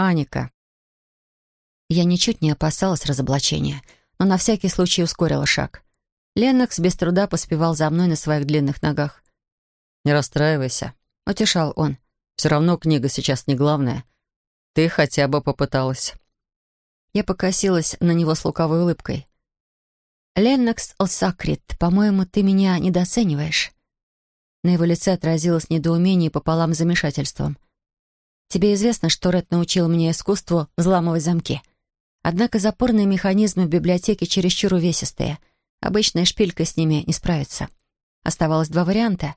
Аника. Я ничуть не опасалась разоблачения, но на всякий случай ускорила шаг. Леннокс без труда поспевал за мной на своих длинных ногах. «Не расстраивайся», — утешал он. «Все равно книга сейчас не главная. Ты хотя бы попыталась». Я покосилась на него с лукавой улыбкой. «Леннокс Олсакрит, по-моему, ты меня недооцениваешь». На его лице отразилось недоумение пополам с замешательством. «Тебе известно, что Ред научил меня искусству взламывать замки. Однако запорные механизмы в библиотеке чересчур увесистые. Обычная шпилька с ними не справится. Оставалось два варианта.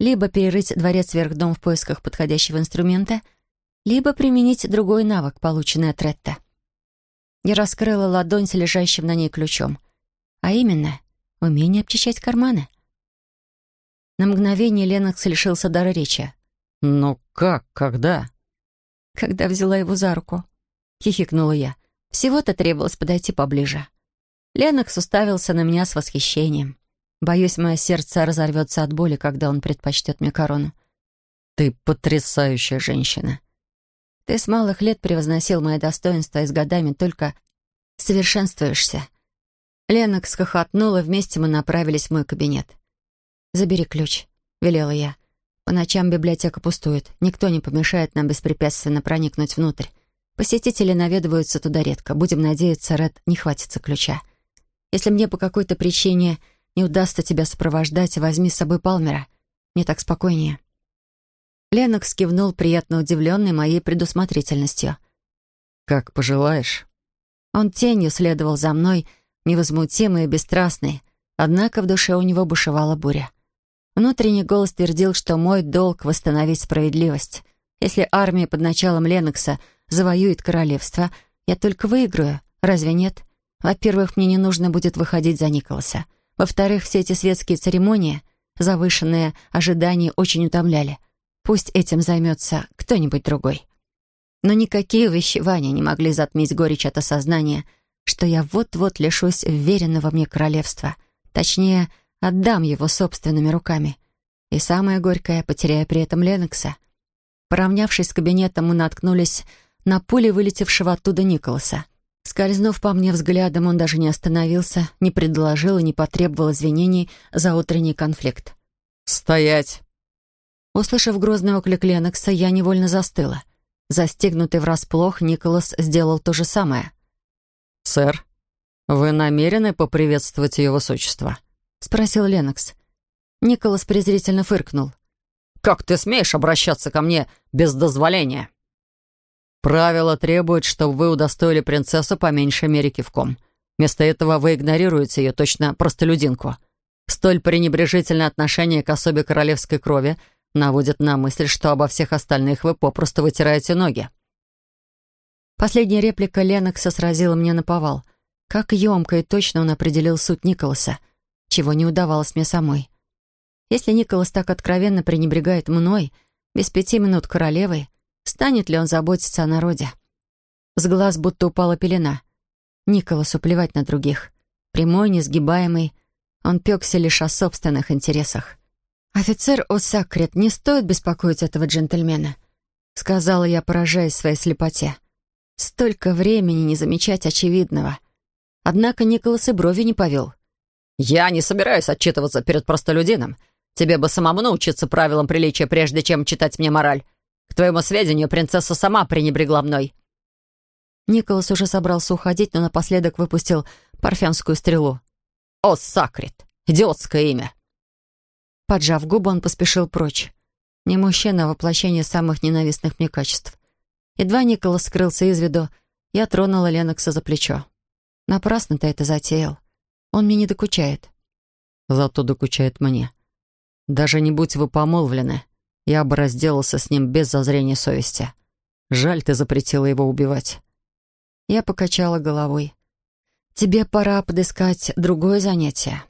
Либо перерыть дворец вверх дом в поисках подходящего инструмента, либо применить другой навык, полученный от Ретта. Я раскрыла ладонь с лежащим на ней ключом. А именно, умение обчищать карманы. На мгновение Ленокс лишился дара речи. «Но как? Когда?» «Когда взяла его за руку», — хихикнула я. Всего-то требовалось подойти поближе. Ленокс уставился на меня с восхищением. Боюсь, мое сердце разорвется от боли, когда он предпочтет мне корону. «Ты потрясающая женщина!» «Ты с малых лет превозносил мои достоинства и с годами только совершенствуешься». Ленокс хохотнула, вместе мы направились в мой кабинет. «Забери ключ», — велела я. «По ночам библиотека пустует. Никто не помешает нам беспрепятственно проникнуть внутрь. Посетители наведываются туда редко. Будем надеяться, Ред не хватится ключа. Если мне по какой-то причине не удастся тебя сопровождать, возьми с собой Палмера. Мне так спокойнее». Ленокс кивнул, приятно удивленный моей предусмотрительностью. «Как пожелаешь». Он тенью следовал за мной, невозмутимый и бесстрастный, однако в душе у него бушевала буря. Внутренний голос твердил, что мой долг — восстановить справедливость. Если армия под началом Ленокса завоюет королевство, я только выиграю, разве нет? Во-первых, мне не нужно будет выходить за Николаса. Во-вторых, все эти светские церемонии, завышенные ожидания очень утомляли. Пусть этим займется кто-нибудь другой. Но никакие увещевания не могли затмить горечь от осознания, что я вот-вот лишусь веренного мне королевства. Точнее, отдам его собственными руками. И самое горькое, потеряя при этом Ленокса. Поравнявшись с кабинетом, мы наткнулись на пули вылетевшего оттуда Николаса. Скользнув по мне взглядом, он даже не остановился, не предложил и не потребовал извинений за утренний конфликт. «Стоять!» Услышав грозный оклик Ленокса, я невольно застыла. Застегнутый врасплох, Николас сделал то же самое. «Сэр, вы намерены поприветствовать ее высочество?» — спросил Ленокс. Николас презрительно фыркнул. «Как ты смеешь обращаться ко мне без дозволения?» «Правила требуют, чтобы вы удостоили принцессу по меньшей мере кивком. Вместо этого вы игнорируете ее, точно простолюдинку. Столь пренебрежительное отношение к особе королевской крови наводит на мысль, что обо всех остальных вы попросту вытираете ноги». Последняя реплика Ленокса сразила мне на повал. Как емко и точно он определил суть Николаса — чего не удавалось мне самой. Если Николас так откровенно пренебрегает мной, без пяти минут королевой, станет ли он заботиться о народе? С глаз будто упала пелена. Николасу плевать на других. Прямой, несгибаемый, он пекся лишь о собственных интересах. «Офицер Осакрет, не стоит беспокоить этого джентльмена», — сказала я, поражаясь своей слепоте. «Столько времени не замечать очевидного». Однако Николас и брови не повел — «Я не собираюсь отчитываться перед простолюдином. Тебе бы самому научиться правилам приличия, прежде чем читать мне мораль. К твоему сведению, принцесса сама пренебрегла мной». Николас уже собрался уходить, но напоследок выпустил парфянскую стрелу. «О, Сакрит! Идиотское имя!» Поджав губы, он поспешил прочь. Не мужчина, а воплощение самых ненавистных мне качеств. Едва Николас скрылся из виду, я тронула Ленокса за плечо. Напрасно ты это затеял. Он мне не докучает. Зато докучает мне. Даже не будь вы помолвлены, я бы разделался с ним без зазрения совести. Жаль, ты запретила его убивать. Я покачала головой. Тебе пора подыскать другое занятие.